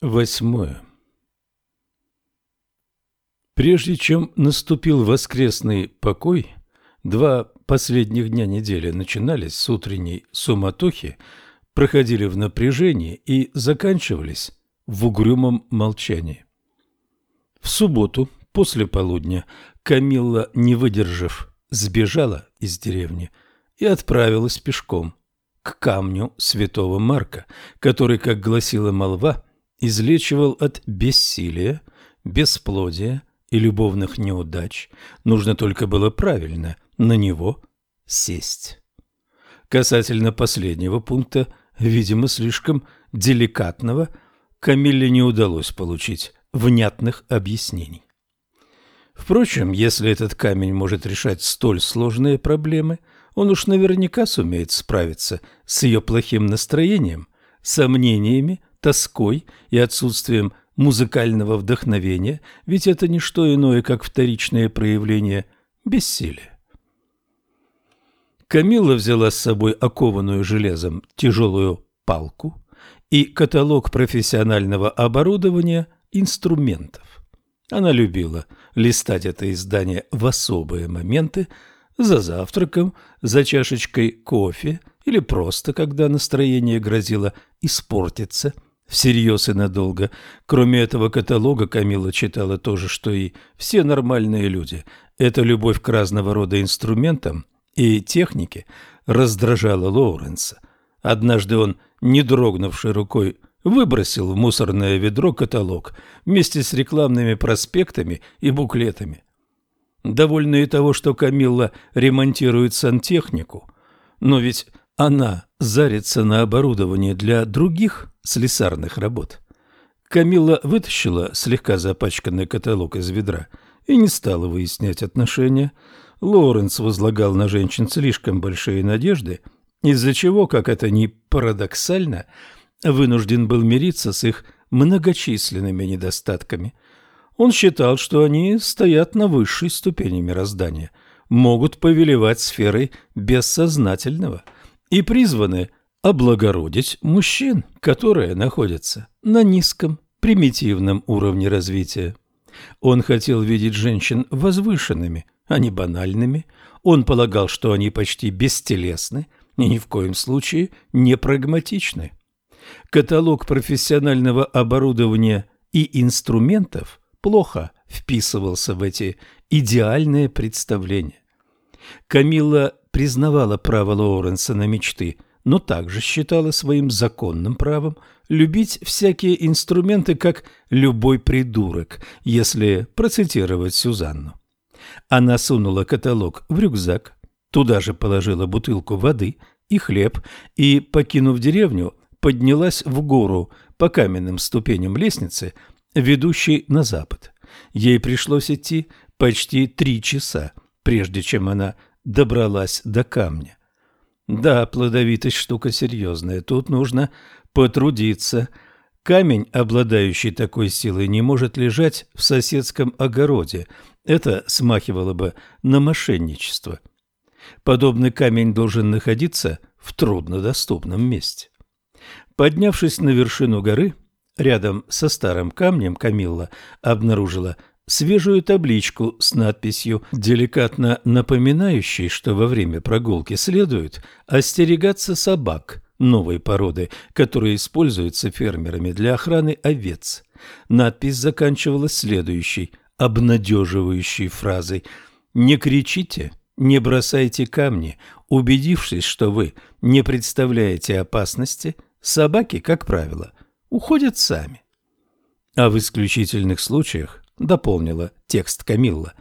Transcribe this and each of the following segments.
Восьмое. Прежде чем наступил воскресный покой, два последних дня недели начинались с утренней суматохи, проходили в напряжении и заканчивались в угрюмом молчании. В субботу после полудня Камилла, не выдержав, сбежала из деревни и отправилась пешком к камню святого Марка, который, как гласила молва, излечивал от бессилия, бесплодия и любовных неудач, нужно только было правильно на него сесть. Касательно последнего пункта, видимо, слишком деликатного, Камилле не удалось получить внятных объяснений. Впрочем, если этот камень может решать столь сложные проблемы, он уж наверняка сумеет справиться с ее плохим настроением, сомнениями, тоской и отсутствием музыкального вдохновения, ведь это не что иное, как вторичное проявление бессилия. Камилла взяла с собой окованную железом тяжелую палку и каталог профессионального оборудования инструментов. Она любила листать это издание в особые моменты, за завтраком, за чашечкой кофе или просто, когда настроение грозило испортиться – всерьез и надолго. Кроме этого каталога Камила читала то же, что и все нормальные люди. Эта любовь к разного рода инструментам и технике раздражала Лоуренса. Однажды он, не дрогнувшей рукой, выбросил в мусорное ведро каталог вместе с рекламными проспектами и буклетами. Довольные того, что Камилла ремонтирует сантехнику, но ведь она зарится на оборудование для других слесарных работ. Камила вытащила слегка запачканный каталог из ведра и не стала выяснять отношения. Лоуренс возлагал на женщин слишком большие надежды, из-за чего, как это ни парадоксально, вынужден был мириться с их многочисленными недостатками. Он считал, что они стоят на высшей ступени мироздания, могут повелевать сферой бессознательного – и призваны облагородить мужчин, которые находятся на низком, примитивном уровне развития. Он хотел видеть женщин возвышенными, а не банальными. Он полагал, что они почти бестелесны и ни в коем случае не прагматичны. Каталог профессионального оборудования и инструментов плохо вписывался в эти идеальные представления. Камилла признавала право Лоуренса на мечты, но также считала своим законным правом любить всякие инструменты, как любой придурок, если процитировать Сюзанну. Она сунула каталог в рюкзак, туда же положила бутылку воды и хлеб и, покинув деревню, поднялась в гору по каменным ступеням лестницы, ведущей на запад. Ей пришлось идти почти три часа, прежде чем она добралась до камня. Да, плодовитость штука серьезная, тут нужно потрудиться. Камень, обладающий такой силой, не может лежать в соседском огороде. Это смахивало бы на мошенничество. Подобный камень должен находиться в труднодоступном месте. Поднявшись на вершину горы, рядом со старым камнем Камилла обнаружила свежую табличку с надписью, деликатно напоминающей, что во время прогулки следует остерегаться собак новой породы, которые используются фермерами для охраны овец. Надпись заканчивалась следующей, обнадеживающей фразой «Не кричите, не бросайте камни, убедившись, что вы не представляете опасности, собаки, как правило, уходят сами». А в исключительных случаях дополнила текст Камилла,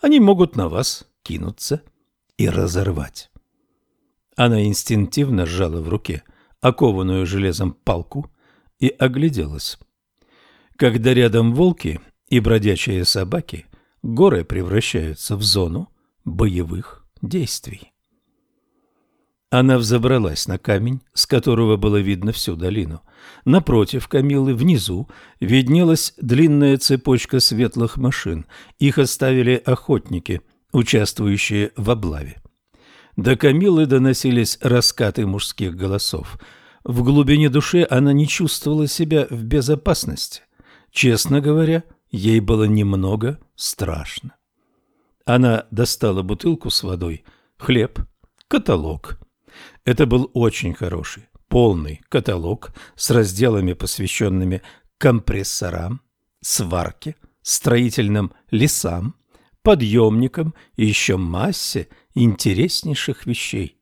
они могут на вас кинуться и разорвать. Она инстинктивно сжала в руке окованную железом палку и огляделась. Когда рядом волки и бродячие собаки, горы превращаются в зону боевых действий. Она взобралась на камень, с которого было видно всю долину. Напротив Камилы, внизу, виднелась длинная цепочка светлых машин. Их оставили охотники, участвующие в облаве. До Камилы доносились раскаты мужских голосов. в глубине души она не чувствовала себя в безопасности. Честно говоря, ей было немного страшно. Она достала бутылку с водой, хлеб, каталог. Это был очень хороший, полный каталог с разделами, посвященными компрессорам, сварке, строительным лесам, подъемникам и еще массе интереснейших вещей.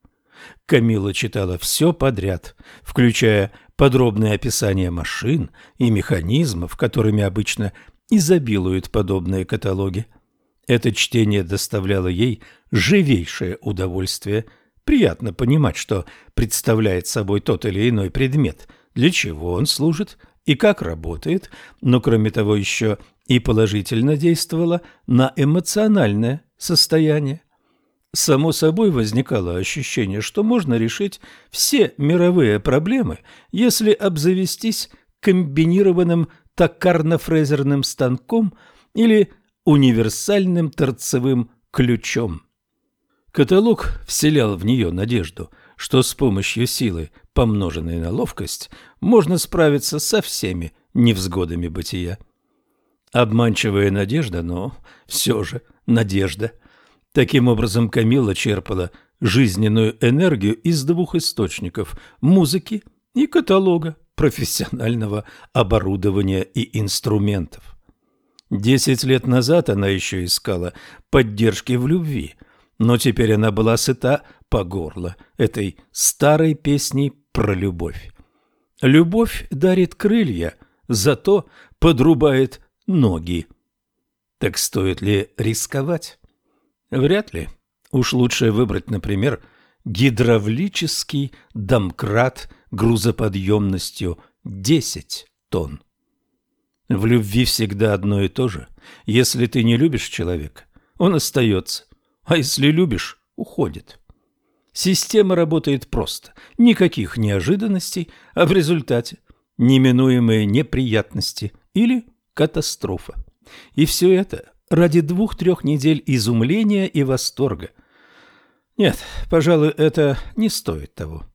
Камила читала все подряд, включая подробное описание машин и механизмов, которыми обычно изобилуют подобные каталоги. Это чтение доставляло ей живейшее удовольствие. Приятно понимать, что представляет собой тот или иной предмет, для чего он служит и как работает, но кроме того еще и положительно действовало на эмоциональное состояние. Само собой возникало ощущение, что можно решить все мировые проблемы, если обзавестись комбинированным токарно-фрезерным станком или универсальным торцевым ключом. Каталог вселял в нее надежду, что с помощью силы, помноженной на ловкость, можно справиться со всеми невзгодами бытия. Обманчивая надежда, но все же надежда. Таким образом, Камила черпала жизненную энергию из двух источников – музыки и каталога профессионального оборудования и инструментов. Десять лет назад она еще искала поддержки в любви, но теперь она была сыта по горло этой старой песней про любовь. Любовь дарит крылья, зато подрубает ноги. Так стоит ли рисковать? Вряд ли. Уж лучше выбрать, например, гидравлический домкрат грузоподъемностью 10 тонн. В любви всегда одно и то же. Если ты не любишь человека, он остается, а если любишь, уходит. Система работает просто, никаких неожиданностей, а в результате неминуемые неприятности или катастрофа. И все это ради двух-трех недель изумления и восторга. Нет, пожалуй, это не стоит того.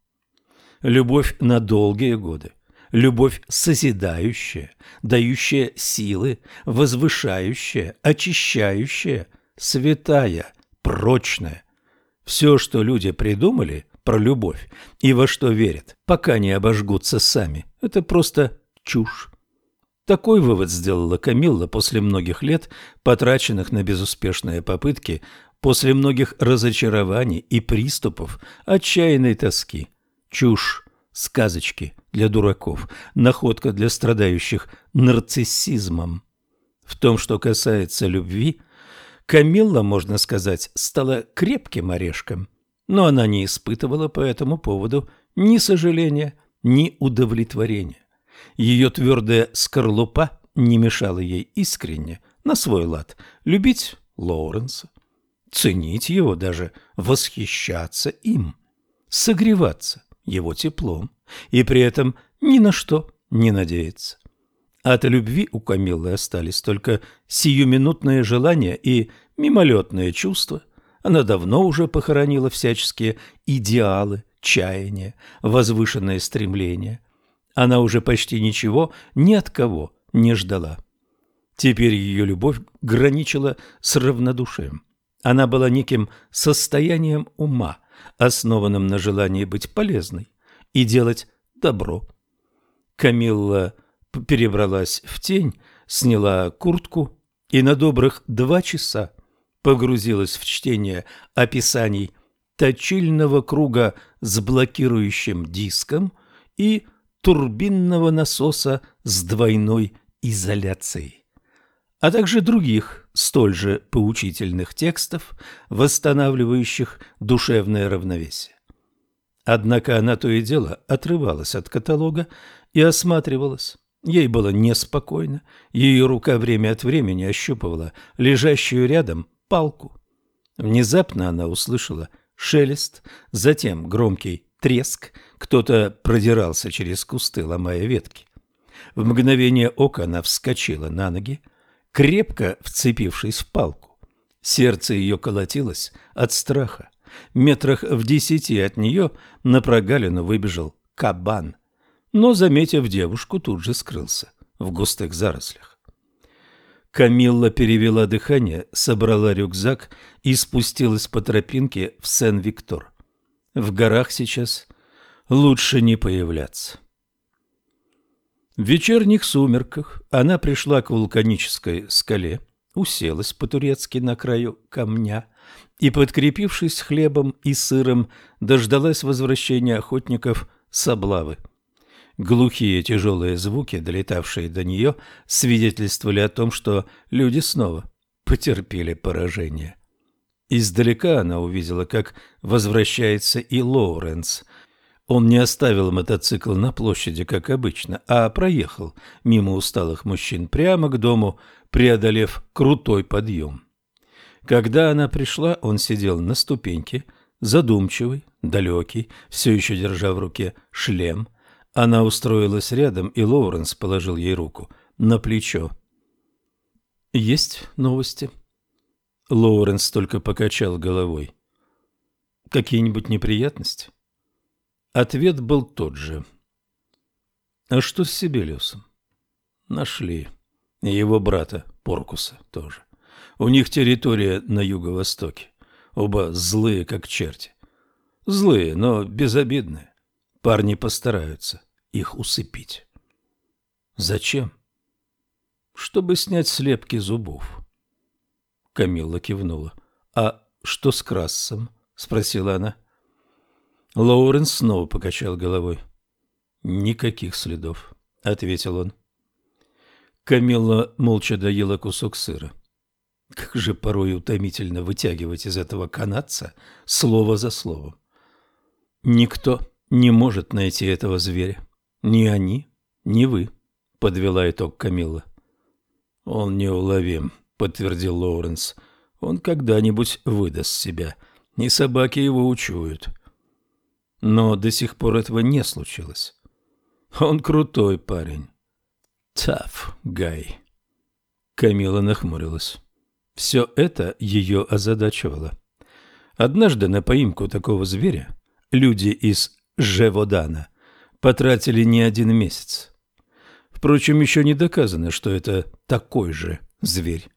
Любовь на долгие годы. Любовь созидающая, дающая силы, возвышающая, очищающая, святая, прочная. Все, что люди придумали про любовь и во что верят, пока не обожгутся сами, это просто чушь. Такой вывод сделала Камилла после многих лет, потраченных на безуспешные попытки, после многих разочарований и приступов отчаянной тоски. Чушь, сказочки для дураков, находка для страдающих нарциссизмом. В том, что касается любви, Камилла, можно сказать, стала крепким орешком, но она не испытывала по этому поводу ни сожаления, ни удовлетворения. Ее твердая скорлупа не мешала ей искренне, на свой лад, любить Лоуренса, ценить его, даже восхищаться им, согреваться его теплом и при этом ни на что не надеяться. От любви у Камиллы остались только сиюминутные желания и мимолетные чувства. Она давно уже похоронила всяческие идеалы, чаяния, возвышенные стремления. Она уже почти ничего ни от кого не ждала. Теперь ее любовь граничила с равнодушием. Она была неким состоянием ума, основанным на желании быть полезной и делать добро. Камилла перебралась в тень, сняла куртку и на добрых два часа погрузилась в чтение описаний точильного круга с блокирующим диском и турбинного насоса с двойной изоляцией, а также других столь же поучительных текстов, восстанавливающих душевное равновесие. Однако она то и дело отрывалась от каталога и осматривалась. Ей было неспокойно, ее рука время от времени ощупывала лежащую рядом палку. Внезапно она услышала шелест, затем громкий треск, кто-то продирался через кусты, ломая ветки. В мгновение ока она вскочила на ноги, крепко вцепившись в палку. Сердце ее колотилось от страха. Метрах в десяти от нее на прогалину выбежал кабан, но, заметив девушку, тут же скрылся в густых зарослях. Камилла перевела дыхание, собрала рюкзак и спустилась по тропинке в Сен-Виктор. В горах сейчас лучше не появляться. В вечерних сумерках она пришла к вулканической скале, уселась по-турецки на краю камня и, подкрепившись хлебом и сыром, дождалась возвращения охотников с облавы. Глухие тяжелые звуки, долетавшие до нее, свидетельствовали о том, что люди снова потерпели поражение. Издалека она увидела, как возвращается и Лоуренс. Он не оставил мотоцикл на площади, как обычно, а проехал мимо усталых мужчин прямо к дому, преодолев крутой подъем. Когда она пришла, он сидел на ступеньке, задумчивый, далекий, все еще держа в руке шлем – она устроилась рядом, и Лоуренс положил ей руку на плечо. «Есть новости?» Лоуренс только покачал головой. «Какие-нибудь неприятности?» Ответ был тот же. «А что с Сибелиусом?» «Нашли. Его брата Поркуса тоже. У них территория на юго-востоке. Оба злые, как черти. Злые, но безобидные. Парни постараются их усыпить. Зачем? Чтобы снять слепки зубов. Камилла кивнула. А что с Крассом? спросила она. Лоуренс снова покачал головой. Никаких следов, ответил он. Камилла молча доела кусок сыра. Как же порой утомительно вытягивать из этого канадца слово за словом. Никто не может найти этого зверя. Ни они, ни вы, — подвела итог Камилла. Он неуловим, — подтвердил Лоуренс. Он когда-нибудь выдаст себя, и собаки его учуют. Но до сих пор этого не случилось. Он крутой парень. Таф, Гай. Камила нахмурилась. Все это ее озадачивало. Однажды на поимку такого зверя люди из Жеводана потратили не один месяц. Впрочем, еще не доказано, что это такой же зверь.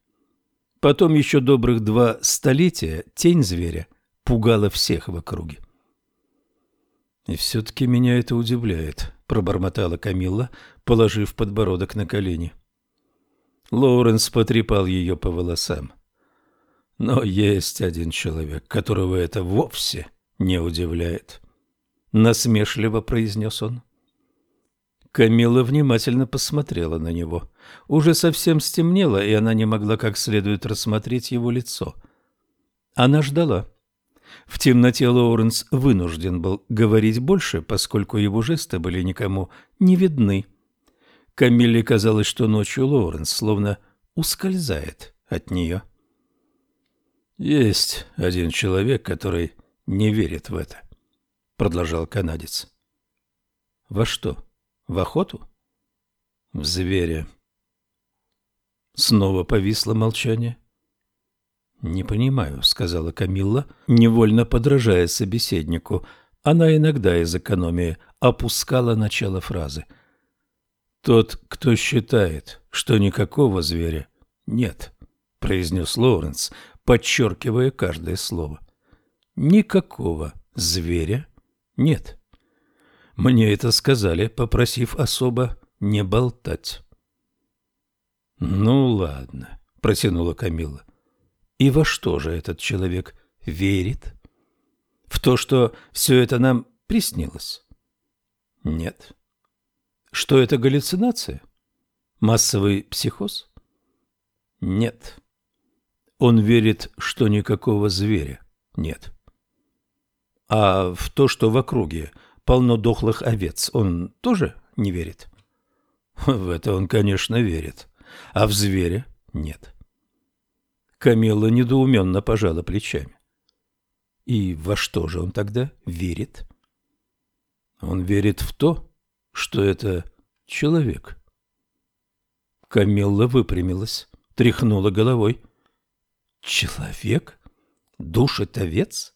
Потом еще добрых два столетия тень зверя пугала всех в округе. «И все-таки меня это удивляет», — пробормотала Камилла, положив подбородок на колени. Лоуренс потрепал ее по волосам. «Но есть один человек, которого это вовсе не удивляет». — насмешливо произнес он. Камила внимательно посмотрела на него. Уже совсем стемнело, и она не могла как следует рассмотреть его лицо. Она ждала. В темноте Лоуренс вынужден был говорить больше, поскольку его жесты были никому не видны. Камилле казалось, что ночью Лоуренс словно ускользает от нее. Есть один человек, который не верит в это продолжал канадец. Во что? В охоту? В зверя. Снова повисло молчание. Не понимаю, сказала Камилла, невольно подражая собеседнику. Она иногда из экономии опускала начало фразы. Тот, кто считает, что никакого зверя нет, произнес Лоуренс, подчеркивая каждое слово. Никакого зверя нет. Мне это сказали, попросив особо не болтать. Ну ладно, протянула Камила. И во что же этот человек верит? В то, что все это нам приснилось? Нет. Что это галлюцинация? Массовый психоз? Нет. Он верит, что никакого зверя нет. А в то, что в округе полно дохлых овец, он тоже не верит? В это он, конечно, верит, а в зверя нет. Камилла недоуменно пожала плечами. И во что же он тогда верит? Он верит в то, что это человек. Камилла выпрямилась, тряхнула головой. Человек? Душит овец?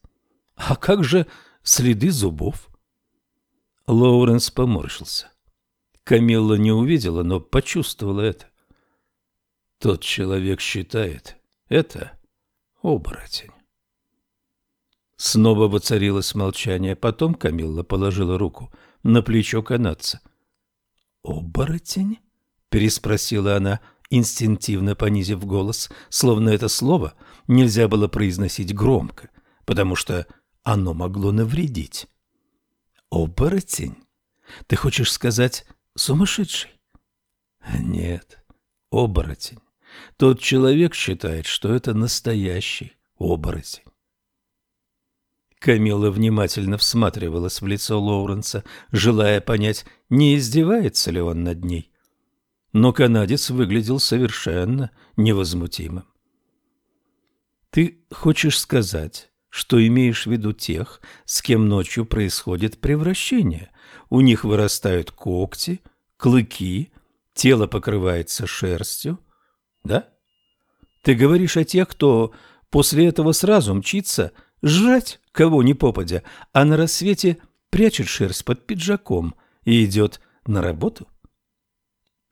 А как же следы зубов? Лоуренс поморщился. Камилла не увидела, но почувствовала это. Тот человек считает, это оборотень. Снова воцарилось молчание. Потом Камилла положила руку на плечо канадца. «Оборотень?» — переспросила она, инстинктивно понизив голос, словно это слово нельзя было произносить громко, потому что оно могло навредить. «Оборотень? Ты хочешь сказать сумасшедший?» «Нет, оборотень. Тот человек считает, что это настоящий оборотень. Камила внимательно всматривалась в лицо Лоуренса, желая понять, не издевается ли он над ней. Но канадец выглядел совершенно невозмутимым. «Ты хочешь сказать, что имеешь в виду тех, с кем ночью происходит превращение? У них вырастают когти, клыки, тело покрывается шерстью, да? Ты говоришь о тех, кто после этого сразу мчится жрать кого ни попадя, а на рассвете прячет шерсть под пиджаком и идет на работу?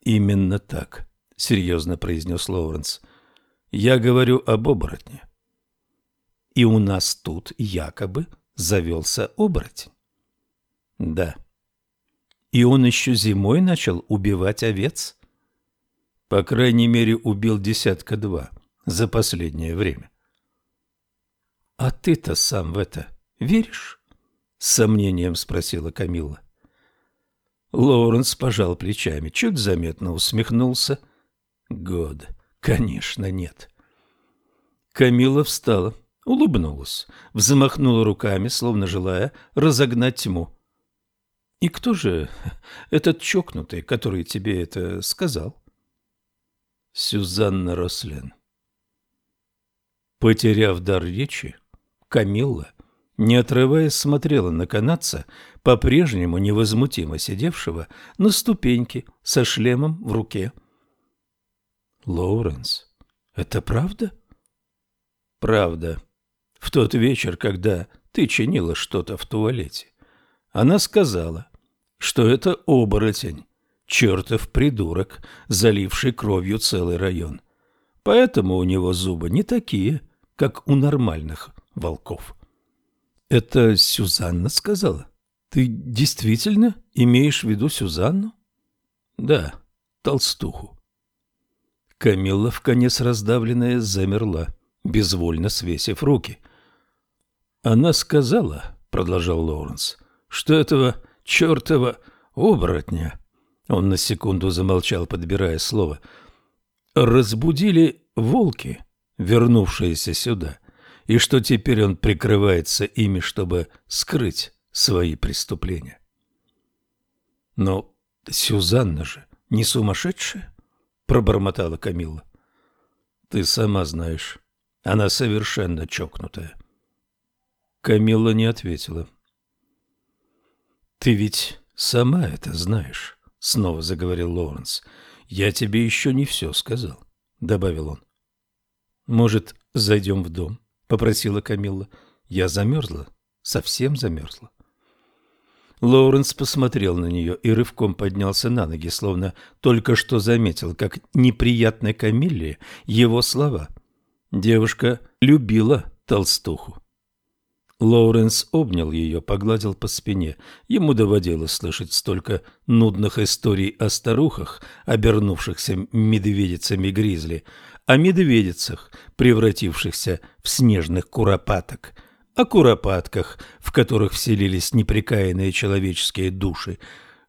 Именно так, серьезно произнес Лоуренс. Я говорю об оборотне. И у нас тут якобы завелся оборотень. Да. И он еще зимой начал убивать овец? По крайней мере, убил десятка два за последнее время. «А ты-то сам в это веришь?» — с сомнением спросила Камилла. Лоуренс пожал плечами, чуть заметно усмехнулся. «Год, конечно, нет». Камилла встала, улыбнулась, взмахнула руками, словно желая разогнать тьму. «И кто же этот чокнутый, который тебе это сказал?» Сюзанна Рослен. Потеряв дар речи, Камилла, не отрываясь, смотрела на канадца, по-прежнему невозмутимо сидевшего на ступеньке со шлемом в руке. «Лоуренс, это правда?» «Правда. В тот вечер, когда ты чинила что-то в туалете, она сказала, что это оборотень, чертов придурок, заливший кровью целый район. Поэтому у него зубы не такие, как у нормальных волков. Это Сюзанна сказала? Ты действительно имеешь в виду Сюзанну? Да, толстуху. Камилла, в конец раздавленная, замерла, безвольно свесив руки. Она сказала, продолжал Лоуренс, что этого чертова оборотня, он на секунду замолчал, подбирая слово, разбудили волки, вернувшиеся сюда и что теперь он прикрывается ими, чтобы скрыть свои преступления. Но Сюзанна же не сумасшедшая, пробормотала Камилла. Ты сама знаешь, она совершенно чокнутая. Камилла не ответила. Ты ведь сама это знаешь, снова заговорил Лоуренс. Я тебе еще не все сказал, добавил он. Может, зайдем в дом? попросила Камилла. Я замерзла, совсем замерзла. Лоуренс посмотрел на нее и рывком поднялся на ноги, словно только что заметил, как неприятны Камилле его слова. Девушка любила толстуху. Лоуренс обнял ее, погладил по спине. Ему доводилось слышать столько нудных историй о старухах, обернувшихся медведицами-гризли, о медведицах, превратившихся в снежных куропаток, о куропатках, в которых вселились непрекаянные человеческие души,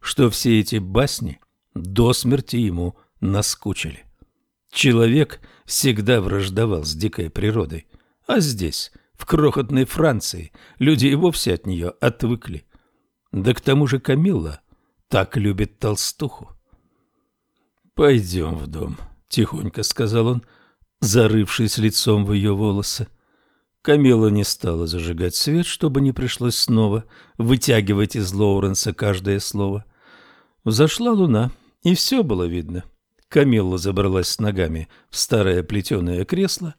что все эти басни до смерти ему наскучили. Человек всегда враждовал с дикой природой, а здесь, в крохотной Франции, люди и вовсе от нее отвыкли. Да к тому же Камилла так любит толстуху. «Пойдем в дом», тихонько сказал он, зарывшись лицом в ее волосы. Камила не стала зажигать свет, чтобы не пришлось снова вытягивать из Лоуренса каждое слово. Взошла луна, и все было видно. Камилла забралась с ногами в старое плетеное кресло,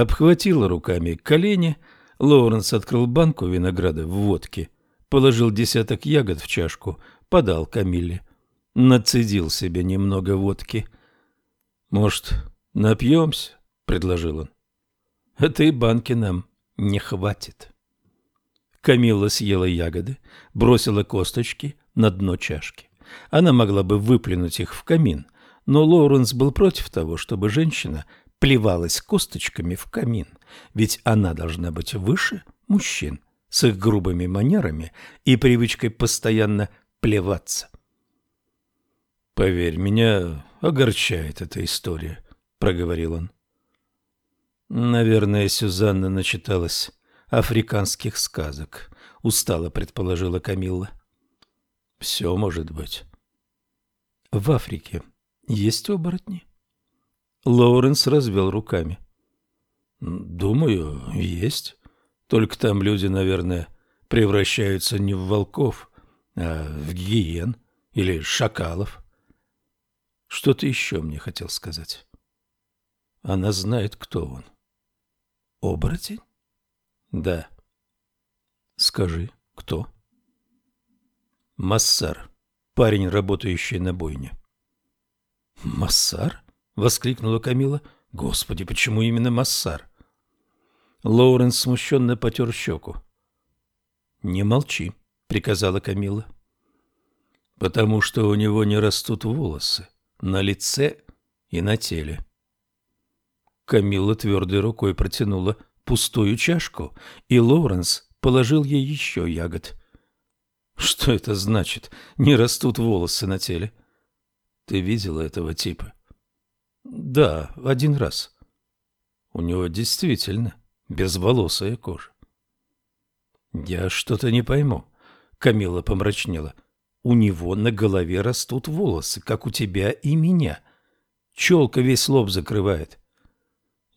обхватила руками колени, Лоуренс открыл банку винограда в водке, положил десяток ягод в чашку, подал Камилле. Нацедил себе немного водки. «Может, напьемся?» — предложил он. «Этой банки нам не хватит». Камилла съела ягоды, бросила косточки на дно чашки. Она могла бы выплюнуть их в камин, но Лоуренс был против того, чтобы женщина плевалась косточками в камин, ведь она должна быть выше мужчин с их грубыми манерами и привычкой постоянно плеваться. «Поверь, меня огорчает эта история», — проговорил он. «Наверное, Сюзанна начиталась африканских сказок», — устало предположила Камилла. «Все может быть». «В Африке есть оборотни?» Лоуренс развел руками. «Думаю, есть. Только там люди, наверное, превращаются не в волков, а в гиен или шакалов. Что-то еще мне хотел сказать. Она знает, кто он. Оборотень? Да. Скажи, кто? Массар, парень, работающий на бойне. Массар? Воскликнула Камила. Господи, почему именно Массар? Лоуренс смущенно потер щеку. «Не молчи», — приказала Камила. «Потому что у него не растут волосы на лице и на теле». Камила твердой рукой протянула пустую чашку, и Лоуренс положил ей еще ягод. «Что это значит? Не растут волосы на теле?» «Ты видела этого типа?» «Да, один раз». «У него действительно безволосая кожа». «Я что-то не пойму», — Камила помрачнела. «У него на голове растут волосы, как у тебя и меня. Челка весь лоб закрывает».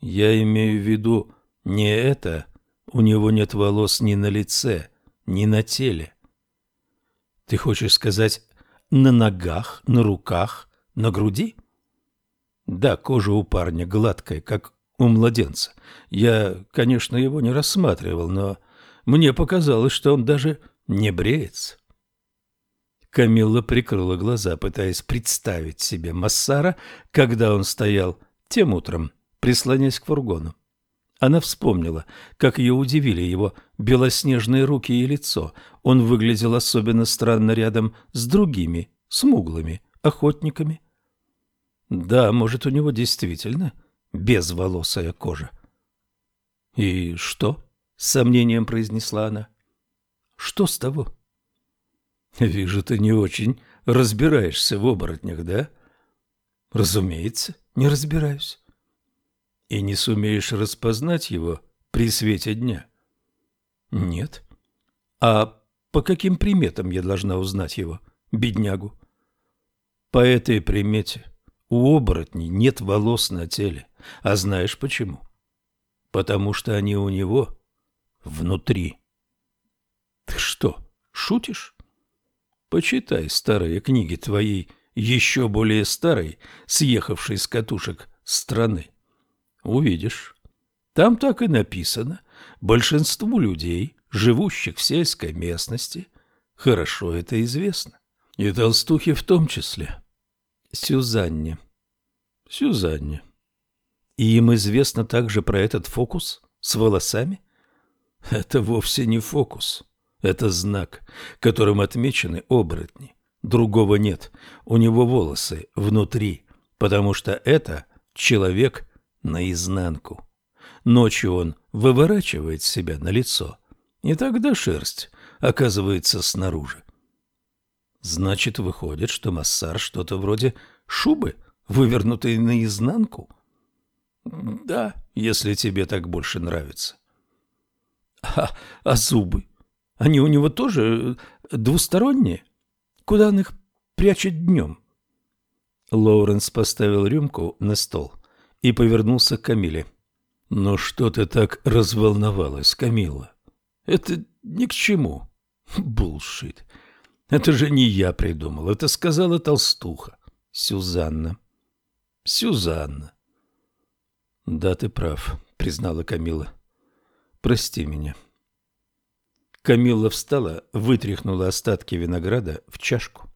«Я имею в виду не это. У него нет волос ни на лице, ни на теле». «Ты хочешь сказать, на ногах, на руках, на груди?» «Да, кожа у парня гладкая, как у младенца. Я, конечно, его не рассматривал, но мне показалось, что он даже не бреется. Камилла прикрыла глаза, пытаясь представить себе Массара, когда он стоял тем утром, прислонясь к фургону. Она вспомнила, как ее удивили его белоснежные руки и лицо. Он выглядел особенно странно рядом с другими, смуглыми охотниками. Да, может, у него действительно безволосая кожа. И что? с сомнением произнесла она. Что с того? Вижу, ты не очень разбираешься в оборотнях, да? Разумеется, не разбираюсь. И не сумеешь распознать его при свете дня? Нет. А по каким приметам я должна узнать его, беднягу? По этой примете у оборотней нет волос на теле. А знаешь почему? Потому что они у него внутри. Ты что, шутишь? Почитай старые книги твоей еще более старой, съехавшей с катушек страны. Увидишь. Там так и написано. Большинству людей, живущих в сельской местности, хорошо это известно. И толстухи в том числе. Сюзанне. Сюзанне. И им известно также про этот фокус с волосами? Это вовсе не фокус. Это знак, которым отмечены оборотни. Другого нет. У него волосы внутри, потому что это человек наизнанку. Ночью он выворачивает себя на лицо, и тогда шерсть оказывается снаружи. Значит, выходит, что массар что-то вроде шубы, вывернутой наизнанку? Да, если тебе так больше нравится. А, а зубы? Они у него тоже э, двусторонние? Куда он их прячет днем? Лоуренс поставил рюмку на стол и повернулся к Камиле. «Ну что ты так разволновалась, Камила? Это ни к чему. Булшит. Это же не я придумал, это сказала толстуха. Сюзанна. Сюзанна. Да, ты прав, признала Камила. Прости меня. Камилла встала, вытряхнула остатки винограда в чашку.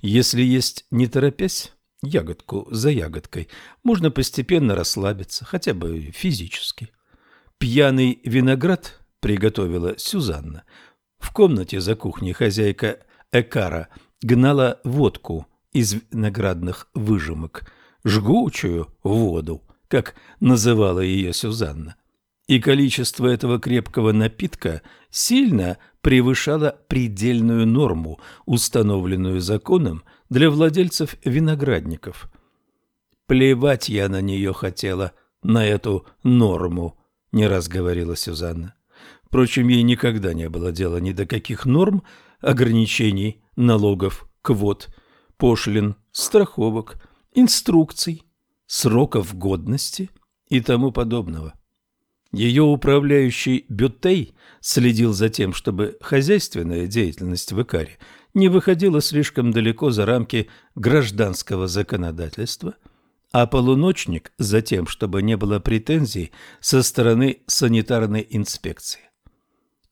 Если есть не торопясь, ягодку за ягодкой, можно постепенно расслабиться, хотя бы физически. Пьяный виноград приготовила Сюзанна. В комнате за кухней хозяйка Экара гнала водку из виноградных выжимок, жгучую воду, как называла ее Сюзанна. И количество этого крепкого напитка сильно превышало предельную норму, установленную законом для владельцев виноградников. Плевать я на нее хотела, на эту норму, не раз говорила Сюзанна. Впрочем, ей никогда не было дела ни до каких норм, ограничений, налогов, квот, пошлин, страховок, инструкций, сроков годности и тому подобного. Ее управляющий Бютей следил за тем, чтобы хозяйственная деятельность в Икаре не выходила слишком далеко за рамки гражданского законодательства, а полуночник за тем, чтобы не было претензий со стороны санитарной инспекции.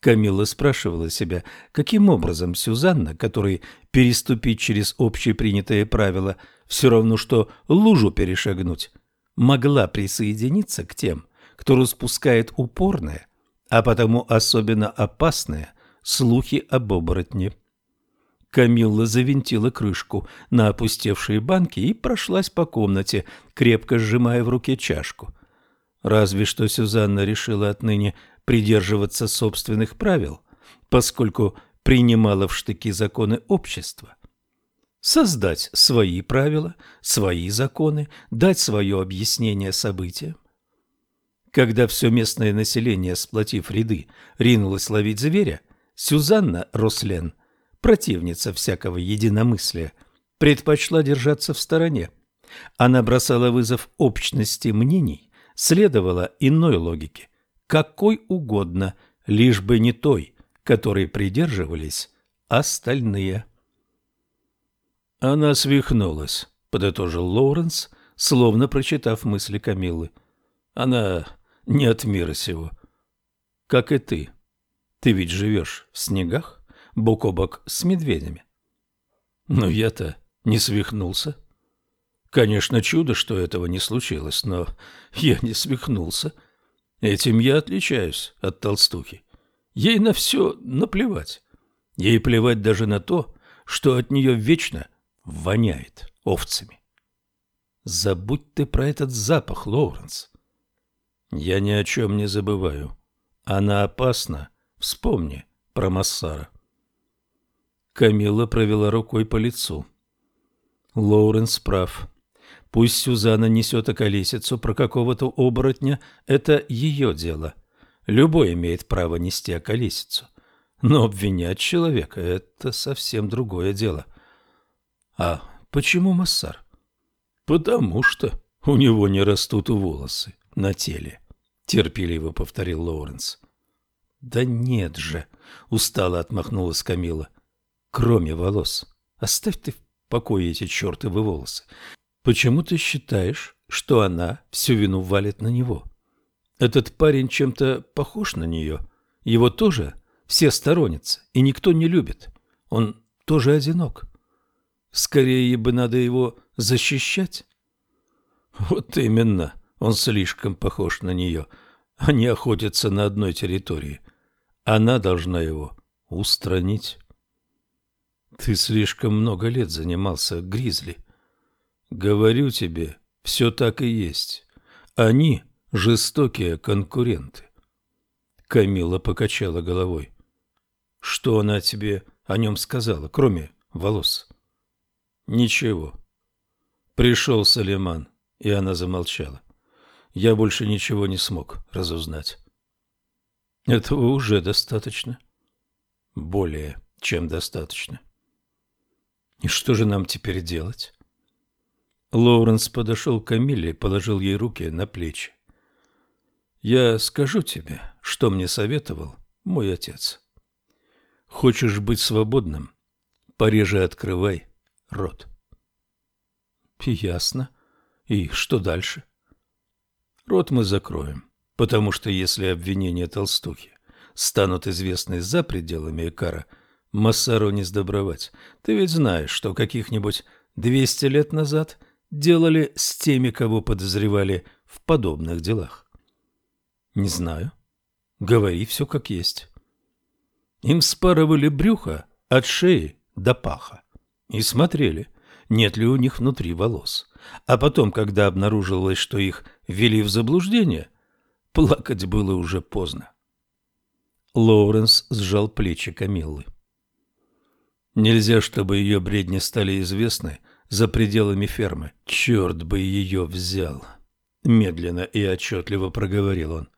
Камилла спрашивала себя, каким образом Сюзанна, которой переступить через общепринятые правила все равно, что лужу перешагнуть, могла присоединиться к тем, кто распускает упорные, а потому особенно опасные слухи об оборотне. Камилла завинтила крышку на опустевшие банки и прошлась по комнате, крепко сжимая в руке чашку. Разве что Сюзанна решила отныне придерживаться собственных правил, поскольку принимала в штыки законы общества. Создать свои правила, свои законы, дать свое объяснение событиям. Когда все местное население, сплотив ряды, ринулось ловить зверя, Сюзанна Рослен, противница всякого единомыслия, предпочла держаться в стороне. Она бросала вызов общности мнений, следовала иной логике, какой угодно, лишь бы не той, которой придерживались остальные. Она свихнулась, подытожил Лоуренс, словно прочитав мысли Камиллы. Она не от мира сего. Как и ты. Ты ведь живешь в снегах, бок о бок с медведями. Но я-то не свихнулся. Конечно, чудо, что этого не случилось, но я не свихнулся. Этим я отличаюсь от толстухи. Ей на все наплевать. Ей плевать даже на то, что от нее вечно воняет овцами. Забудь ты про этот запах, Лоуренс. Я ни о чем не забываю. Она опасна. Вспомни про Массара. Камила провела рукой по лицу. Лоуренс прав. Пусть Сюзанна несет околесицу про какого-то оборотня, это ее дело. Любой имеет право нести околесицу. Но обвинять человека – это совсем другое дело. А почему Массар? Потому что у него не растут волосы на теле, терпеливо повторил Лоуренс. Да нет же, устало отмахнулась Камила. Кроме волос. Оставь ты в покое эти чертовы волосы. Почему ты считаешь, что она всю вину валит на него? Этот парень чем-то похож на нее. Его тоже все сторонятся, и никто не любит. Он тоже одинок. Скорее бы надо его защищать. Вот именно, он слишком похож на нее. Они охотятся на одной территории. Она должна его устранить. Ты слишком много лет занимался гризли. Говорю тебе, все так и есть. Они жестокие конкуренты. Камила покачала головой. Что она тебе о нем сказала, кроме волос? Ничего. Пришел Салиман, и она замолчала. Я больше ничего не смог разузнать. Этого уже достаточно. Более чем достаточно. И что же нам теперь делать? Лоуренс подошел к Камиле и положил ей руки на плечи. «Я скажу тебе, что мне советовал мой отец. Хочешь быть свободным? Пореже открывай рот». «Ясно. И что дальше?» «Рот мы закроем, потому что если обвинение толстухи станут известны за пределами Экара, Массару не сдобровать. Ты ведь знаешь, что каких-нибудь двести лет назад делали с теми, кого подозревали в подобных делах. Не знаю. Говори все как есть. Им спарывали брюхо от шеи до паха и смотрели, нет ли у них внутри волос. А потом, когда обнаружилось, что их ввели в заблуждение, плакать было уже поздно. Лоуренс сжал плечи Камиллы. Нельзя, чтобы ее бредни стали известны за пределами фермы. Черт бы ее взял! Медленно и отчетливо проговорил он.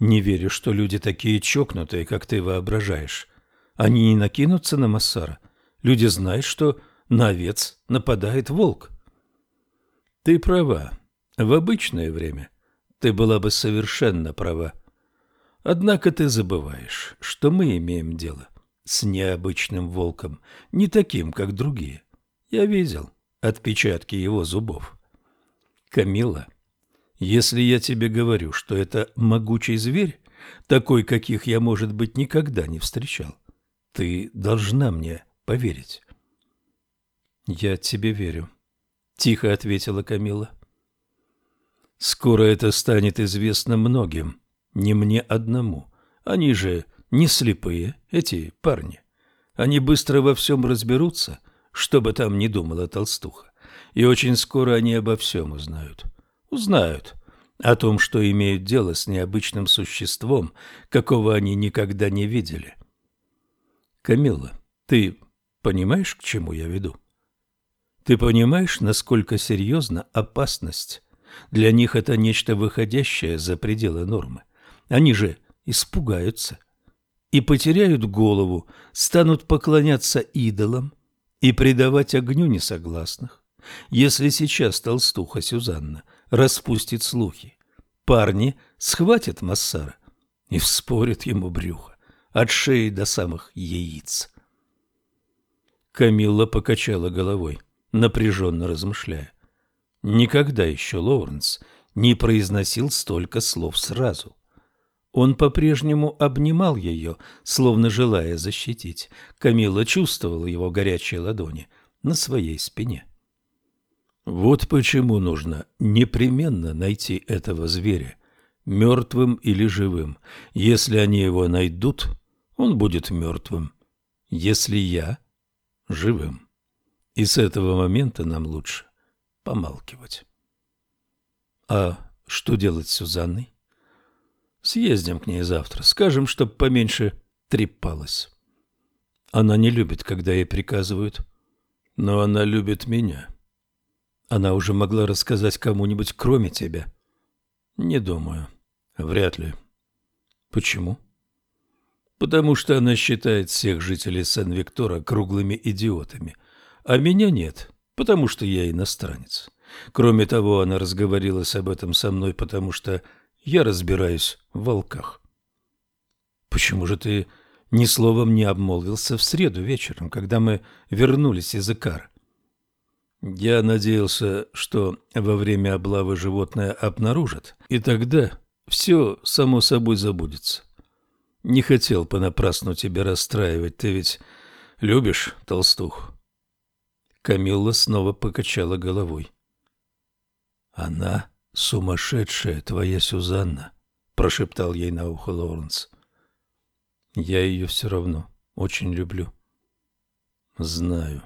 Не верю, что люди такие чокнутые, как ты воображаешь. Они не накинутся на Массара. Люди знают, что на овец нападает волк. Ты права. В обычное время ты была бы совершенно права. Однако ты забываешь, что мы имеем дело с необычным волком, не таким, как другие. Я видел отпечатки его зубов. Камила, если я тебе говорю, что это могучий зверь, такой, каких я, может быть, никогда не встречал, ты должна мне поверить. Я тебе верю, тихо ответила Камила. Скоро это станет известно многим, не мне одному. Они же не слепые, эти парни. Они быстро во всем разберутся, что бы там ни думала толстуха. И очень скоро они обо всем узнают. Узнают о том, что имеют дело с необычным существом, какого они никогда не видели. Камилла, ты понимаешь, к чему я веду? Ты понимаешь, насколько серьезна опасность? Для них это нечто выходящее за пределы нормы. Они же испугаются и потеряют голову, станут поклоняться идолам и предавать огню несогласных. Если сейчас толстуха Сюзанна распустит слухи, парни схватят Массара и вспорят ему брюхо от шеи до самых яиц. Камилла покачала головой, напряженно размышляя. Никогда еще Лоуренс не произносил столько слов сразу. Он по-прежнему обнимал ее, словно желая защитить. Камила чувствовала его горячие ладони на своей спине. Вот почему нужно непременно найти этого зверя, мертвым или живым. Если они его найдут, он будет мертвым. Если я – живым. И с этого момента нам лучше помалкивать. А что делать с Сюзанной? Съездим к ней завтра, скажем, чтоб поменьше трепалась. Она не любит, когда ей приказывают, но она любит меня. Она уже могла рассказать кому-нибудь, кроме тебя. Не думаю. Вряд ли. Почему? Потому что она считает всех жителей Сан-Виктора круглыми идиотами, а меня нет, потому что я иностранец. Кроме того, она разговорилась об этом со мной, потому что я разбираюсь в волках. Почему же ты ни словом не обмолвился в среду вечером, когда мы вернулись из Икара? Я надеялся, что во время облавы животное обнаружат, и тогда все само собой забудется. Не хотел понапрасну тебя расстраивать, ты ведь любишь толстуху? Камилла снова покачала головой. Она сумасшедшая твоя Сюзанна, прошептал ей на ухо Лоуренс. Я ее все равно очень люблю. Знаю.